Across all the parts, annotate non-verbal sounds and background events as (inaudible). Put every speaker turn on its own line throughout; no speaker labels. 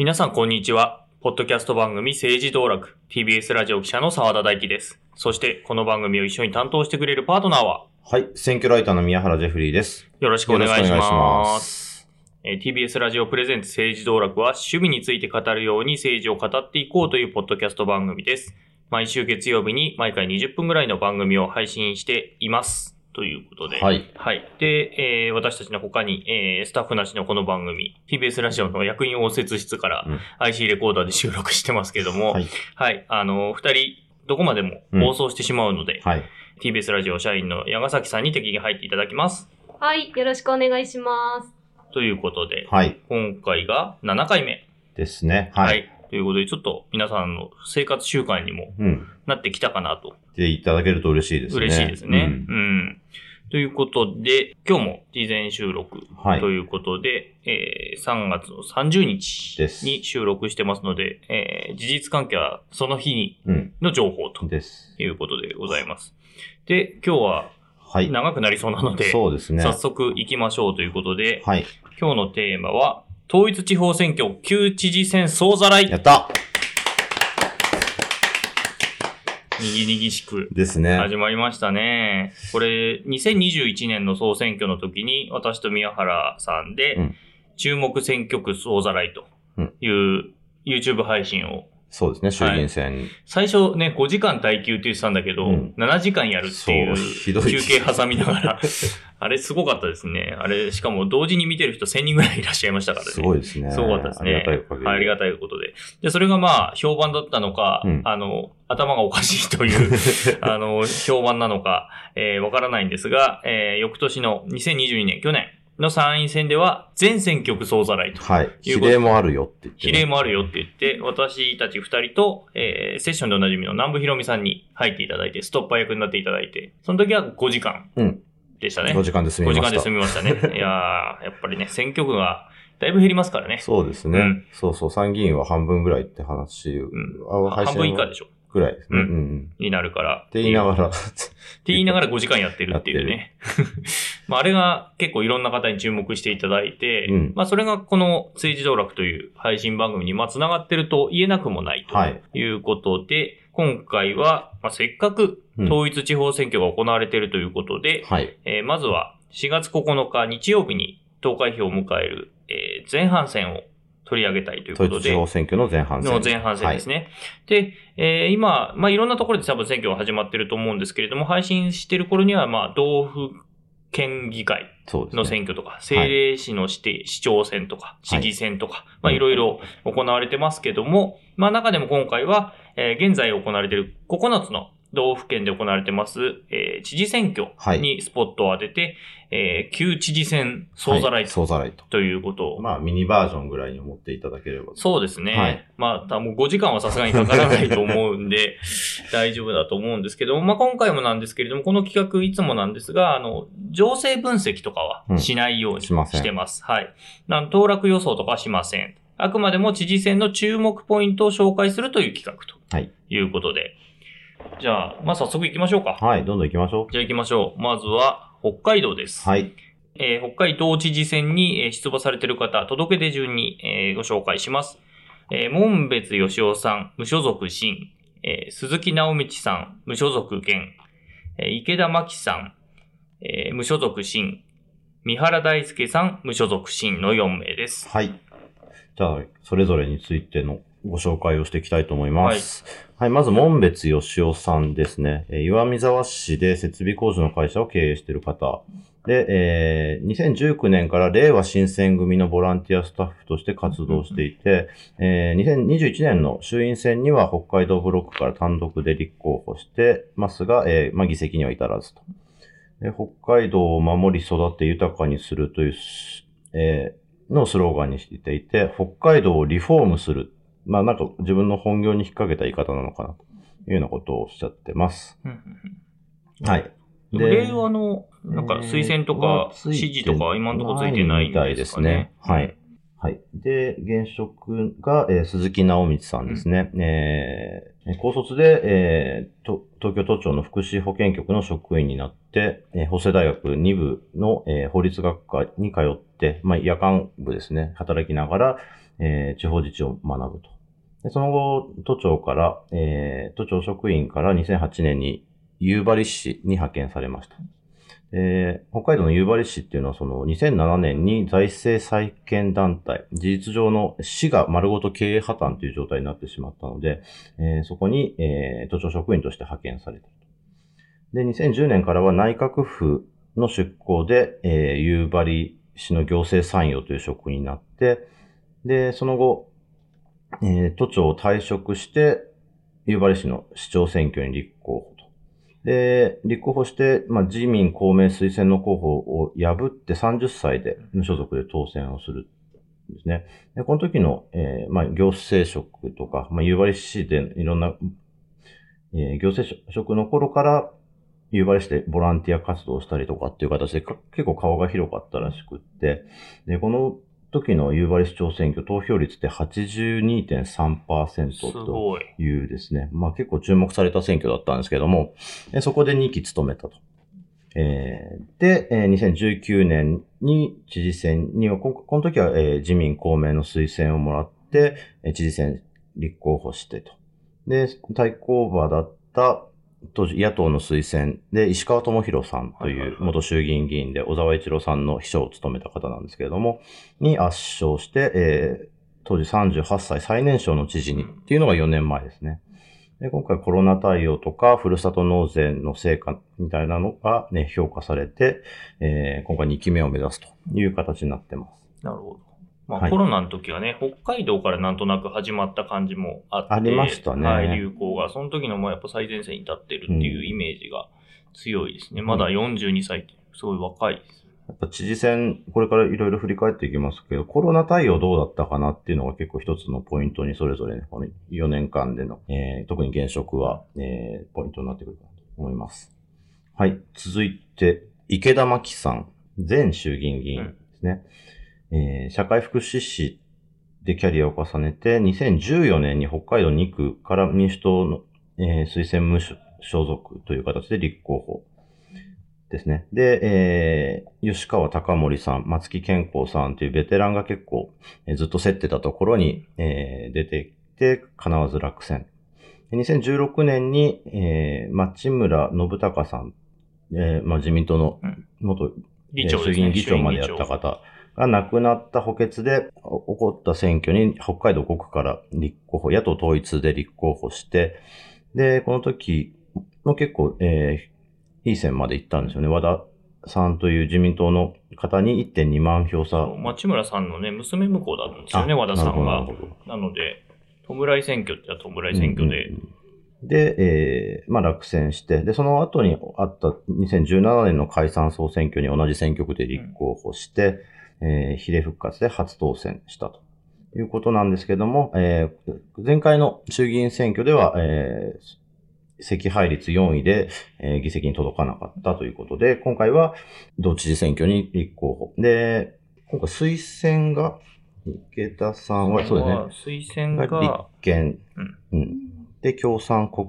皆さんこんにちは。ポッドキャスト番組政治道楽 TBS ラジオ記者の澤田大樹です。そしてこの番組を一緒に担当してくれるパートナーは？
はい。選挙ライターの宮原ジェフリーです。
よろしくお願いします。えー TBS ラジオプレゼンツ政治道楽は趣味について語るように政治を語っていこうというポッドキャスト番組です。毎週月曜日に毎回20分ぐらいの番組を配信しています。ということで。
はい。
はい。で、えー私たちの他に、えースタッフなしのこの番組、TBS ラジオの役員応接室から
うん
IC レコーダーで収録してますけども、
はい。
はい。あの、二人、どこまでも放送してしまうので、
はい。
TBS ラジオ社員の矢ヶ崎さんに適宜入っていただきます。
はい、よろしくお願いします。
ということで、
はい。
今回が7回目。
ですね。
は。
はいい。
ということで、ちょっと皆さんの生活習慣にも
うん。
なってきたかなと。
で、いただけると嬉しいですね。
嬉しいですね。
う
うんん。ということで、今日も事前収録
はい
ということで、えー3月の30日
です
に収録してますので、えー事実関係はその日に
うん。
の情報と
です。
いうことでございます。で、今日は
はい。
長くなりそうなので、
そうですね。
早速行きましょうということで、
はい。
今日のテーマは、統一地方選挙旧知事選総ざらい
や。った
にぎにぎしく
ですね。
始まりましたね。これ、2021年の総選挙の時に、私と宮原さんで、
うん
注目選挙区総ざらいという YouTube 配信を、
そうですね。衆議院選。
最初ね、5時間耐久って言ってたんだけど、
うん
7時間やるっていう休憩挟みながら、(laughs) あれすごかったですね。あれ、しかも同時に見てる人1000人ぐらいいらっしゃいましたからね。
すごいですね。
すごかったですね。
ありがたいおかげで。
がたいことで。で、それがまあ、評判だったのか、
うん
あの、頭がおかしいという、(laughs) あの、評判なのか、えーわからないんですが、えー翌年の2022年、去年の参院選では、全選挙区総ざらいと。
はい。比例もあるよって言ってね。
比例もあるよって言って、私たち二人と、えーセッションでおなじみの南部ひろみさんに入っていただいて、ストッパー役になっていただいて、その時は5時間
うん
でしたね。
5時間で済み
5
ました。
時間で済みましたね。(laughs) いやー、やっぱりね、選挙区がだいぶ減りますからね。
そうですね、
うん
そうそう。参議院は半分ぐらいって話、
ん
あ配信
半分以下でしょ
ぐらいですね。
う
うんん。うん。
になるから。
って言いながら、(laughs)
って言いながら5時間やってるっていうね。まあ、あれが結構いろんな方に注目していただいて、
うん
まあ、それがこの政治道楽という配信番組にまあ繋がってると言えなくもない
はい
ということで、今回は、まあ、せっかく
うん
統一地方選挙が行われているということで、
はい。
えーまずは4月9日日曜日に投開票を迎える、えー前半戦を取り上げたいということで、
統一地方選挙の前半戦。
の前半戦ですね。で、えー今、まあ、いろんなところで多分選挙が始まってると思うんですけれども、配信してる頃には、まあ、道府県議会。の選挙とか、政令市の指定、市長選とか、
はい。
市議選とか、まあ、い。ろいろ行われてますけども、まあ、中でも今回は、えー現在行われている9つの道府県で行われてます、えー知事選挙にスポットを当てて、えー旧知事選総ざら
はい総ざらいと。
ということを、
まあ、ミニバージョンぐらいに思っていただければ。
そうですね。
はい
まあ、もう5時間はさすがにかからないと思うんで、(laughs) 大丈夫だと思うんですけども、まあ今回もなんですけれども、この企画いつもなんですが、あの、情勢分析とかはしないように
し
てます。はい。なん当落予想とかはしません。あくまでも知事選の注目ポイントを紹介するという企画と
はい
いうことで。じゃあ、まあ早速行きましょうか。
はい、どんどん行きましょ
じゃあ行きましょう。まずは、北海道です。
う。はい。
えー北海道知事選にえー出馬されている方、届け出順に、えーご紹介します。えー門別義雄さん、無所属新、えー鈴木直道さん、無所属現、えー池田真紀さん、えー無所属新、三原大輔さん、無所属新の4名です。
はい。じゃあ、それぞれについてのご紹介をしていきたいと思います。はい。まず、門別義雄さんですね。えー岩見沢市で設備工事の会社を経営している方。で、えー2019年から令和新選組のボランティアスタッフとして活動していて、えー2021年の衆院選には北海道ブロックから単独で立候補してますが、えーまあ、議席には至らずと。北海道を守り育て豊かにするという、えーのスローガンにしていて、北海道をリフォームする。まあなんか自分の本業に引っ掛けた言い方なのかなというようなことをおっしゃってます。はい。
でも令和の、なんか推薦とか
えー
指示とか今のところついてないん
みたい
で
ですすね
ね。。
はい。はい。で、現職が、えー鈴木直道さんですね。えー高卒で、えーと東京都庁の福祉保健局の職員になって、えー法政大学2部の、えー法律学科に通って、まあ、夜間部ですね、働きながら、えー地方自治を学ぶと。でその後、都庁から、えー都庁職員から2008年に夕張市に派遣されました。えー北海道の夕張市っていうのは、その2007年に財政再建団体、事実上の市が丸ごと経営破綻という状態になってしまったので、えーそこに、えー都庁職員として派遣された。で、2010年からは内閣府の出向で、えー夕張市の行政参与という職員になって、で、その後、えー都庁を退職して、夕張市の市長選挙に立候補と。で、立候補して、まあ、自民公明推薦の候補を破って30歳で無所属で当選をするんですね。で、この時の、えーまあ、行政職とか、まあ、夕張市でいろんな、えー行政職の頃から、夕張市でボランティア活動をしたりとかっていう形で結構顔が広かったらしくって、で、この時の夕張市長選挙投票率って82.3%
す
と
ごい。
いうですね、まあ結構注目された選挙だったんですけども、えそこで2期務めたと。えーで、えー2019年に知事選には、ここの時は、えー自民公明の推薦をもらって、えー知事選立候補してと。で、対抗馬だった当時野党の推薦で石川智弘さんと
い
う元衆議院議員で小沢一郎さんの秘書を務めた方なんですけれども、に圧勝して、えー当時38歳最年少の知事にっていうのが4年前ですね。で今回コロナ対応とか、ふるさと納税の成果みたいなのが、ね、評価されて、えー今回2期目を目指すという形になってます。
なるほど。まあ、
はい
コロナの時はね、北海道からなんとなく始まった感じもあって、
ありましたね
はい、流行が。その時のもやっぱ最前線に立ってるっていうイメージが強いですね。まだ42歳ってすごい若いです。
やっぱ知事選、これからいろいろ振り返っていきますけど、コロナ対応どうだったかなっていうのが結構一つのポイントにそれぞれね、この4年間での、えー特に現職は、えーポイントになってくるかなと思います。はい。続いて、池田真紀さん、前衆議院議員ですね。えー社会福祉士でキャリアを重ねて、2014年に北海道2区から民主党の、えー推薦無所属という形で立候補ですね。で、えー吉川貴盛さん、松木健康さんというベテランが結構、えーずっと競ってたところに、えー出てきて、叶わず落選。で2016年に、えー町村信孝さん、えーまあ、自民党の
うん
元、
議長ね。
衆議院議長までやった方が亡くなった補欠でお起こった選挙に北海道5区から立候補、野党統一で立候補して、で、この時も結構、えーいい線まで行ったんですよね。和田さんという自民党の方に1.2万票差。
町村さんのね、娘婿だったんですよね、和田さんが
な
ので、弔い選挙って言ったら弔い選挙で。
うん、うんうん。で、えーまあ落選して、で、その後にあった2017年の解散総選挙に同じ選挙区で立候補して、えー比例復活で初当選したということなんですけども、えー前回の衆議院選挙では、えー席配率4位で、えー議席に届かなかったということで、今回は同知事選挙に立候補。で、今回推薦が、池田さんは、そうですね。
推薦
が立
が、
憲、
うん
うんで、共産国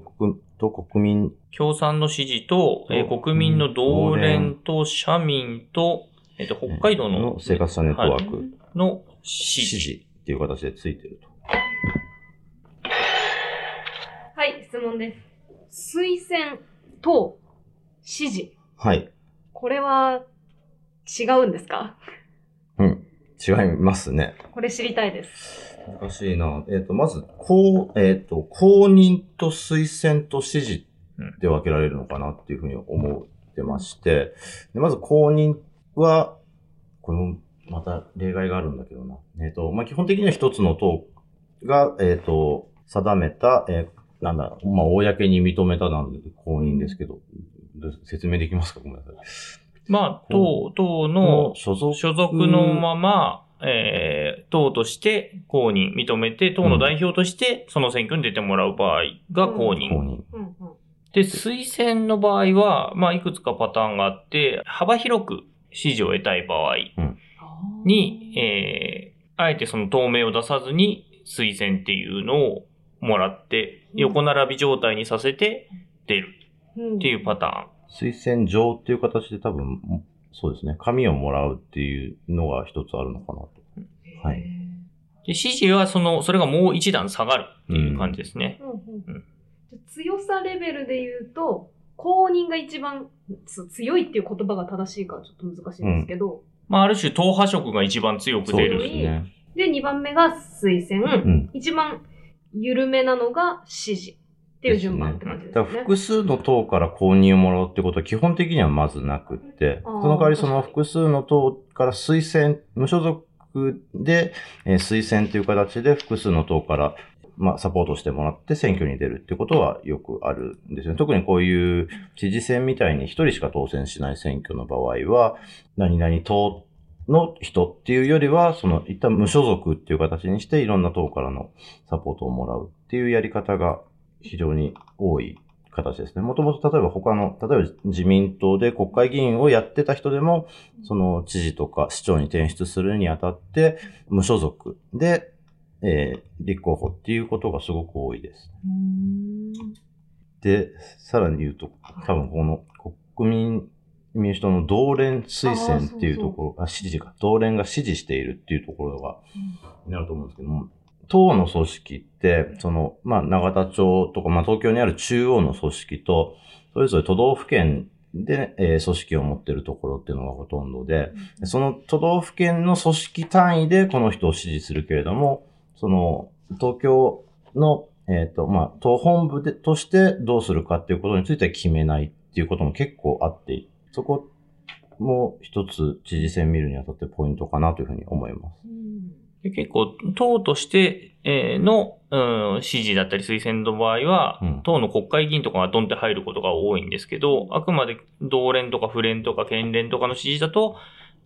と国民、
共産の支持と、えー国民の同連と社民と、えっ、と、北海道の
の生活者ネットワーク、
の支
支
持。
持っていう形でついてると。
はい、質問です。推薦と支持。
はい。
これは違うんですか？
うん。違いますね。
これ知りたいです。
難しいな。えっ、と、まず、公、えっ、と、公認と推薦と支持で分けられるのかなっていうふうに思ってまして、でまず公認は、これもまた例外があるんだけどな。えっ、と、まあ、基本的には一つの党が、えっ、と、定めた、えーなんだ、まあ、公に認めたなんで公認ですけど、説明できますか？ごめんなさい。
まあ、党、党の
所属
所属のまま、えー党として公認、認めて、党の代表としてその選挙に出てもらう場合が公認。
公認。
うんうん。
で、推薦の場合は、まあ、いくつかパターンがあって、幅広く支持を得たい場合に、えーあえてその透明を出さずに推薦っていうのをもらって、横並び状態にさせて出る
うん。
っていうパタ
推薦状っていう形で多分、そうですね。紙をもらうっていうのが一つあるのかなと。はい。
へ
で、支持はその、それがもう一段下がるっていう感じですね。
うんうん
うん。
強さレベルで言うと、公認が一番つ強いっていう言葉が正しいかちょっと難しいんですけど、
まあ、ある種、党派色が一番強く出る。
すね。
で、2番目が推薦、
うん。
一番緩めなのが支持っていう順番って感じですね。
だから複数の党から公認をもらうってことは基本的にはまずなくって、その代わりその複数の党から推薦、無所属で、えー推薦という形で複数の党から、まあ、サポートしてもらって選挙に出るってことはよくあるんですよね。特にこういう知事選みたいに一人しか当選しない選挙の場合は、何々党の人っていうよりは、その一旦無所属っていう形にしていろんな党からのサポートをもらうっていうやり方が非常に多い形ですね。もともと例えば他の、例えば自民党で国会議員をやってた人でも、その知事とか市長に転出するにあたって、無所属で、えー立候補っていうことがすごく多いです。で、さらに言うと、多分この国民民主党の同連推薦っていうところ、あ、支持か、同連が支持しているっていうところが、なると思うんですけども、党の組織って、その、まあ、永田町とか、まあ、東京にある中央の組織と、それぞれ都道府県で、えー組織を持っているところっていうのがほとんどで、その都道府県の組織単位でこの人を支持するけれども、その、東京の、えっ、と、まあ、党本部で、としてどうするかっていうことについては決めないっていうことも結構あって、そこも一つ知事選見るにあたってポイントかなというふうに思います。
うん。
で結構、党として、えーの、うん、支持だったり推薦の場合は、
うん。
党の国会議員とかがドンって入ることが多いんですけど、あくまで同連とか府連とか県連とかの支持だと、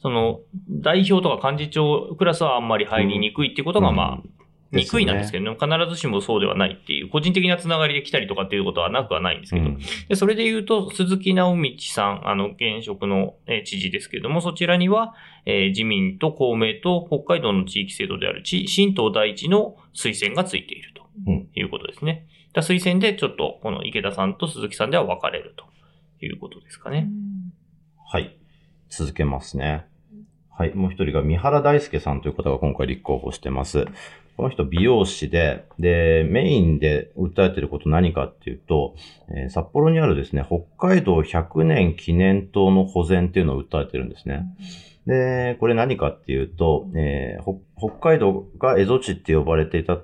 その、代表とか幹事長クラスはあんまり入りにくいっていうことが、まあ、
うん
にくいなんですけど、必ずしもそうではないっていう、個人的なつながりで来たりとかっていうことはなくはないんですけど、
うん
で、それで言うと、鈴木直道さん、あの、現職の、えー知事ですけれども、そちらには、えー自民と公明と北海道の地域制度である地新党第一の推薦がついていると
うん
いうことですね。だ推薦でちょっと、この池田さんと鈴木さんでは分かれるということですかね。
はい。続けますね。はい。もう一人が三原大輔さんという方が今回立候補してます。この人美容師で、で、メインで訴えてること何かっていうと、えー札幌にあるですね、北海道100年記念塔の保全っていうのを訴えてるんですね。で、これ何かっていうと、えー北海道が蝦夷地って呼ばれていた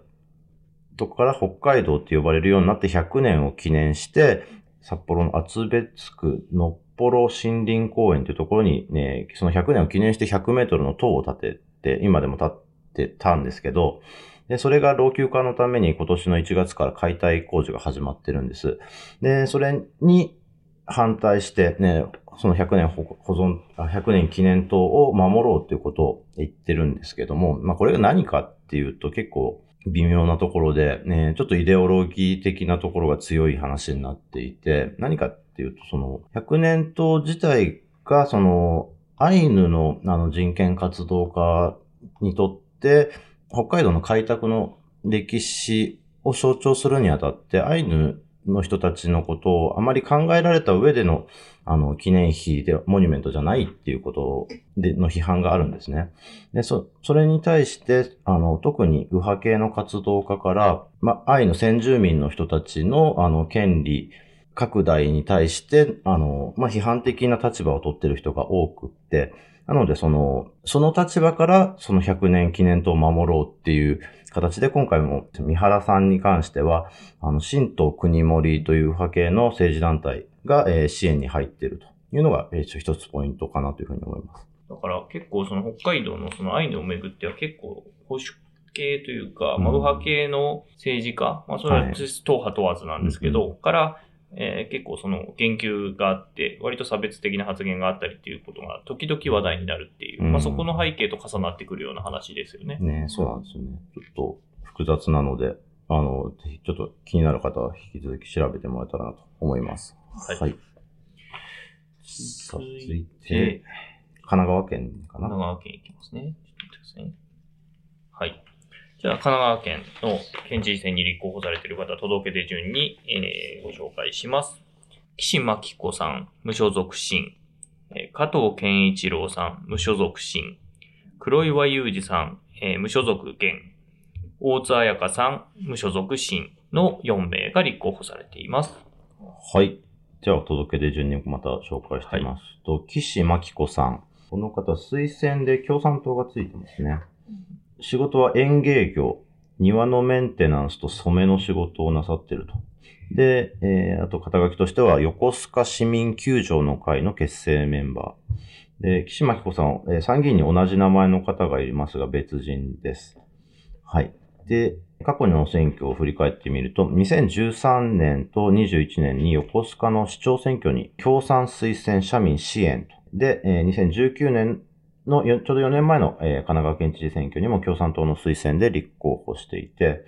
とこから北海道って呼ばれるようになって100年を記念して、札幌の厚別区のっぽろ森林公園というところにね、その100年を記念して100メートルの塔を建てて、今でも建ってたんですけど、で、それが老朽化のために今年の1月から解体工事が始まってるんです。で、それに反対して、ね、その100年保存、100年記念塔を守ろうということを言ってるんですけども、まあこれが何かっていうと結構微妙なところで、ね、ちょっとイデオロギー的なところが強い話になっていて、何かっていうと、その100年塔自体が、そのアイヌのあの人権活動家にとって、北海道の開拓の歴史を象徴するにあたって、アイヌの人たちのことをあまり考えられた上での、あの、記念碑で、モニュメントじゃないっていうことで、の批判があるんですね。で、そ、それに対して、あの、特に右派系の活動家から、ま、アイヌ先住民の人たちの、あの、権利、拡大に対して、あの、ま、批判的な立場を取ってる人が多くって、なので、その、その立場から、その100年記念塔を守ろうっていう形で、今回も三原さんに関しては、あの、新党国森という右派系の政治団体が、えー支援に入っているというのが、えー一一つポイントかなというふうに思います。
だから結構その北海道のそのアイヌをめぐっては結構保守系というか、
うん。
まあ、右派系の政治家、まあそれは
はい。
党派問わずなんですけど、
う
から、えー結構その言及があって、割と差別的な発言があったりっていうことが時々話題になるっていう、
うん
まあそこの背景と重なってくるような話ですよね。
ねそうなんですよね。ちょっと複雑なので、あの、ぜひちょっと気になる方は引き続き調べてもらえたらなと思います。
はい
さあ続い
続い
て
て、、
神奈川県かな？
神奈川県いきますね。ちょっと待ってくださいね。はい。じゃあ、神奈川県の県知事選に立候補されている方、届け出順に、えーご紹介します。岸真紀子さん、無所属新。えー加藤健一郎さん、無所属新。黒岩祐二さん、えー無所属現。大津彩香さん、無所属新の4名が立候補されています。
はい。じゃあ、お届けで順にまた紹介してみますと、岸真紀子さん。この方、推薦で共産党がついてますね。仕事は園芸業、庭のメンテナンスと染めの仕事をなさってると。で、えー、あと肩書きとしては、横須賀市民球場の会の結成メンバー。で、岸真紀子さん、えー参議院に同じ名前の方がいますが別人です。はい。で、過去の選挙を振り返ってみると、2013年と21年に横須賀の市長選挙に共産推薦社民支援と。で、えー2019年のちょうど4年前の、えー神奈川県知事選挙にも共産党の推薦で立候補していて、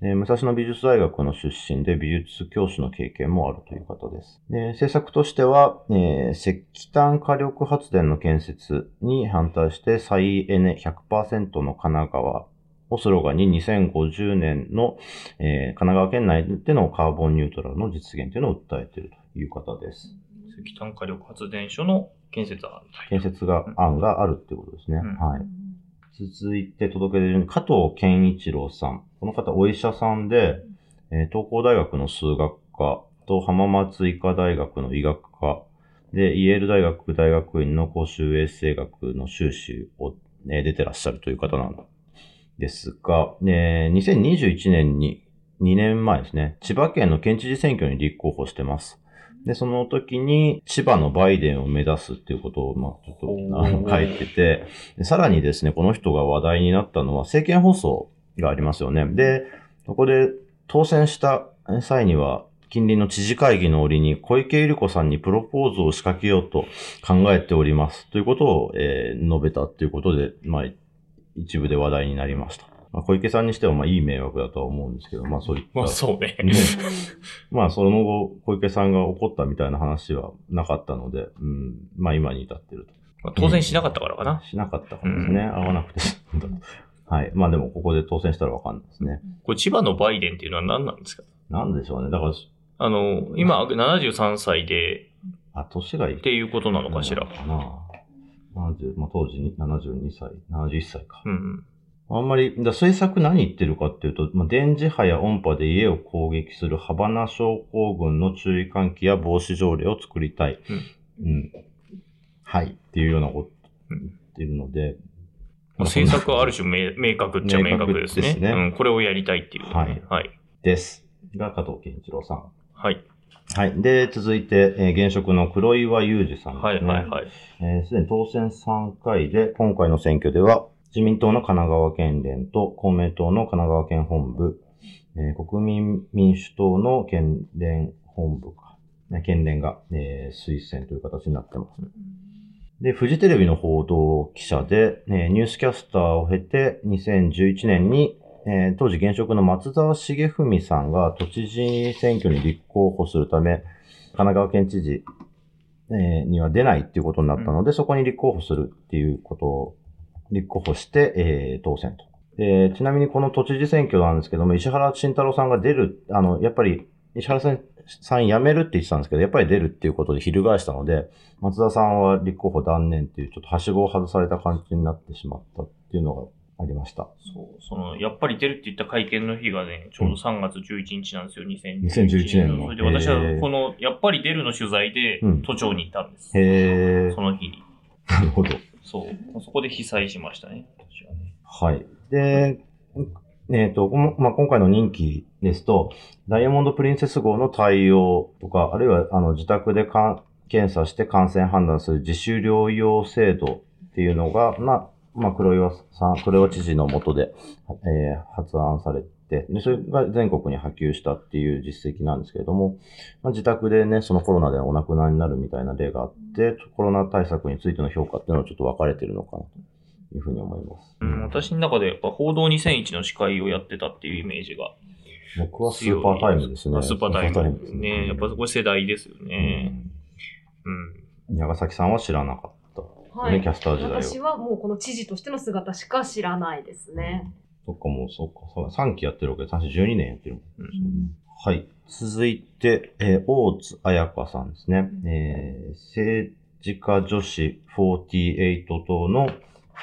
えー武蔵野美術大学の出身で美術教師の経験もあるという方です。で政策としては、えー石炭火力発電の建設に反対して再エネ100%の神奈川をスローガンに2050年の、えー神奈川県内でのカーボンニュートラルの実現というのを訴えているという方です。
石炭火力発電所の建設案
建設が、案があるっていうことですね。
うん
はい。続いて届け出る加藤健一郎さん。この方、お医者さんで、えー東工大学の数学科と浜松医科大学の医学科で、イェール大学大学院の公衆衛生学の修士を、えー出てらっしゃるという方なんですが、えー2021年に2年前ですね、千葉県の県知事選挙に立候補してます。で、その時に千葉のバイデンを目指すっていうことを、まあ、ちょっとあの書いてて、でさらにですね、この人が話題になったのは政見放送がありますよね。で、そこで当選した際には、近隣の知事会議の折に小池百合子さんにプロポーズを仕掛けようと考えております。ということを、えー述べたということで、まあ、一部で話題になりました。まあ、小池さんにしては、まあ、いい迷惑だとは思うんですけど、まあ、そういった。
まあそうね。
ね (laughs) まあ、その後、小池さんが怒ったみたいな話はなかったので、うん、まあ、今に至ってると。
まあ当選しなかったからかな。
しなかったからですね。合わなくて。はい。まあでも、ここで当選したらわかんないですね。
これ千葉のバイデンっていうのは何なんですか？
なんでしょうね。だから、
あの、今73歳で
あ、年がいい
っていうことなのかしら。
かな。70まあ、当時に72歳、71歳か。
うん。
あんまり、だ政策何言ってるかっていうと、まあ、電磁波や音波で家を攻撃するハバナ症候群の注意喚起や防止条例を作りたい。うん。はい。っていうようなこと言ってるので。
まあ、政策はある種明明確っちゃ明確ですね。
すね
うん。これをやりたいっていう、ね。
はい
はい。
です。が、加藤健一郎さん。
はい。
はい。で、続いて、えー現職の黒岩祐二さんですね。
はい。はい。はい。
えーすでに当選3回で、今回の選挙では、自民党の神奈川県連と公明党の神奈川県本部、えー国民民主党の県連本部か、ね県連が、えー推薦という形になってます。で、フジテレビの報道記者で、えーニュースキャスターを経て、2011年に、えー当時現職の松沢茂文さんが都知事選挙に立候補するため、神奈川県知事、えーには出ないっていうことになったので、そこに立候補するっていうことを、立候補して、えー当選と。でちなみにこの都知事選挙なんですけども、石原慎太郎さんが出る、あの、やっぱり、石原さんさん辞めるって言ってたんですけど、やっぱり出るっていうことで翻したので、松田さんは立候補断念っていう、ちょっとはしごを外された感じになってしまったっていうのがありました。
そう、その、やっぱり出るって言った会見の日がね、ちょうど3月11日なんですよ、2011
2011年の
それで私はこの、やっぱり出るの取材で
うん、
都庁に行ったんです。
へー
その日に。
なるほど。
そう。そこで被災しましたね。私はね
はい。で、えっ、と、このまあ、今回の任期ですと、ダイヤモンドプリンセス号の対応とか、あるいはあの自宅でかん検査して感染判断する自主療養制度っていうのが、まあ、まあ、黒岩さん、黒岩知事の下で、えー発案されて、で、それが全国に波及したっていう実績なんですけれども、まあ、自宅でね、そのコロナでお亡くなりになるみたいな例があって、コロナ対策についての評価っていうのはちょっと分かれてるのかなというふうに思います。
うん、私の中でやっぱ報道2001の司会をやってたっていうイメージが
僕はスーパータイムですね。
スーパータイムですね。やっぱこれ世代ですよね。うん。
うん長崎さんは知らなかった。
はい
ねキャスター時代を
私はもうこの知事としての姿しか知らないですね。
そっか、もうそっか、そう3期やってるわけで、3期12年やってるもん。
うん
はい。続いて、えー大津彩香さんですね。えー政治家女子48党の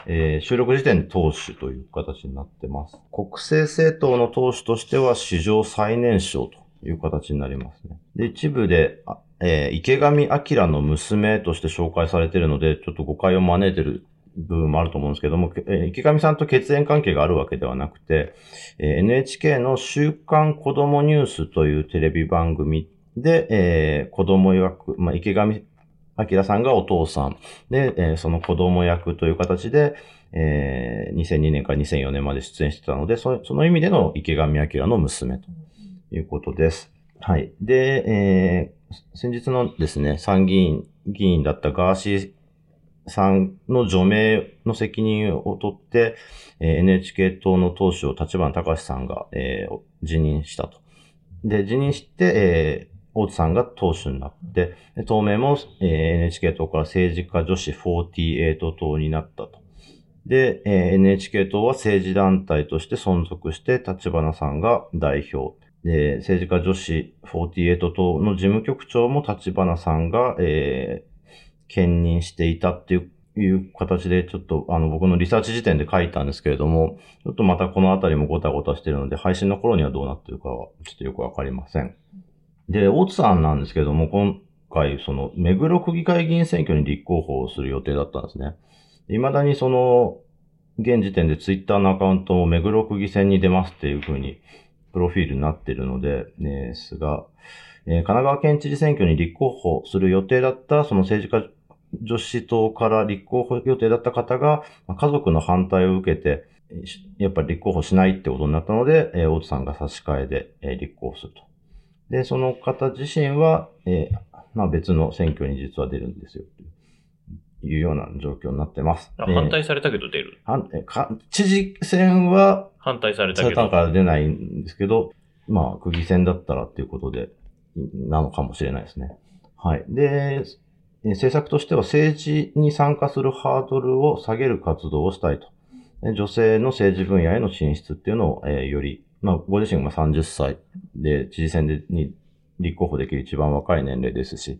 えー収録時点で党首という形になってます。国政政党の党首としては史上最年少という形になりますね。で、一部で、あえー池上彰の娘として紹介されているので、ちょっと誤解を招いている部分もあると思うんですけども、池上さんと血縁関係があるわけではなくて、え NHK の週刊子供ニュースというテレビ番組で、えー子供役、まあ、池上彰さんがお父さんで、えーその子供役という形で、えー2002年から2004年まで出演してたので、その意味での池上彰の娘ということです。はい。で、えー先日のですね、参議院議員だったガーシーさんの除名の責任を取って、え NHK 党の党首を立花隆さんが、えー辞任したと。で、辞任して、えー大津さんが党首になって、で党名も、えー NHK 党から政治家女子48党になったと。で、えー NHK 党は政治団体として存続して、立花さんが代表。で、政治家女子48党の事務局長も立花さんが、えー兼任していたっていういう形で、ちょっとあの僕のリサーチ時点で書いたんですけれども、ちょっとまたこのあたりもごたごたしてるので、配信の頃にはどうなってるかはちょっとよくわかりません。で、大津さんなんですけれども、今回、その、目黒区議会議員選挙に立候補をする予定だったんですね。未だにその、現時点でツイッターのアカウントも目黒区議選に出ますっていう風に、プロフィールになってるので、ですが、えー神奈川県知事選挙に立候補する予定だった、その政治家女子党から立候補予定だった方が、まあ家族の反対を受けて、やっぱり立候補しないってことになったので、えー大津さんが差し替えで、えー立候補すると。で、その方自身は、えーまあ別の選挙に実は出るんですよ。というような状況になってます。
反対されたけど出る？
反えか知事選は
反対されたけど。
から出ないんですけど、まあ、区議選だったらっていうことで、なのかもしれないですね。はい。で、え政策としては政治に参加するハードルを下げる活動をしたいと。で女性の政治分野への進出っていうのを、えーより、まあ、ご自身が30歳で知事選でに立候補できる一番若い年齢ですし、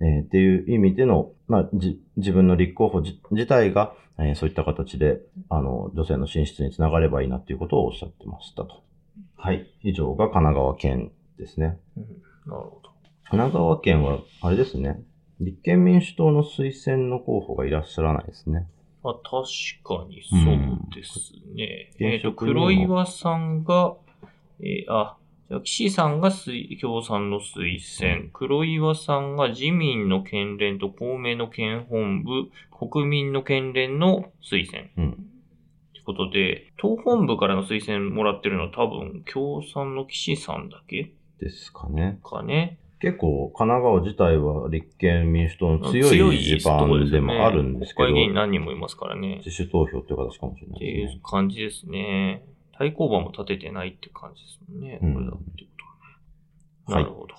えーっていう意味での、まあ、じ自分の立候補じ自体が、えーそういった形で、あの、女性の進出につながればいいなっていうことをおっしゃってましたと。はい。以上が神奈川県ですね。
うんなるほど。
神奈川県は、あれですね。立憲民主党の推薦の候補がいらっしゃらないですね。
まあ、確かにそうですね。
うん
えっ、と、
現職にも
黒岩さんが、えーあ、じゃあ、岸さんが推共産の推薦、黒岩さんが自民の県連と公明の県本部、国民の県連の推薦。
うん。
ということで、党本部からの推薦もらってるのは多分、共産の岸さんだけ？
ですかね。
かね。
結構、神奈川自体は立憲民主党の強い地盤でもあるんですけど、
国会議員何人もいますからね。
自主投票っていう形かもしれな
って
いですね。
いう感じですね。対抗馬も立ててないって感じですもんね。
うん
これだってことは
はい
ね。なるほど。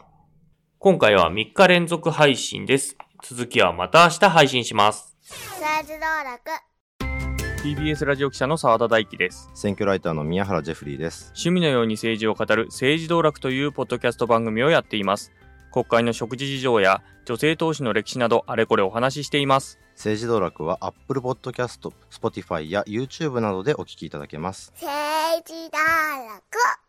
今回は3日連続配信です。続きはまた明日配信します。TBS ラジオ記者の澤田大樹です。
選挙ライターの宮原ジェフリーです。
趣味のように政治を語る政治道楽というポッドキャスト番組をやっています。国会の食事事情や女性投資の歴史などあれこれお話ししています。
政治道楽は Apple Podcast、Spotify や YouTube などでお聞きいただけます。
政治道楽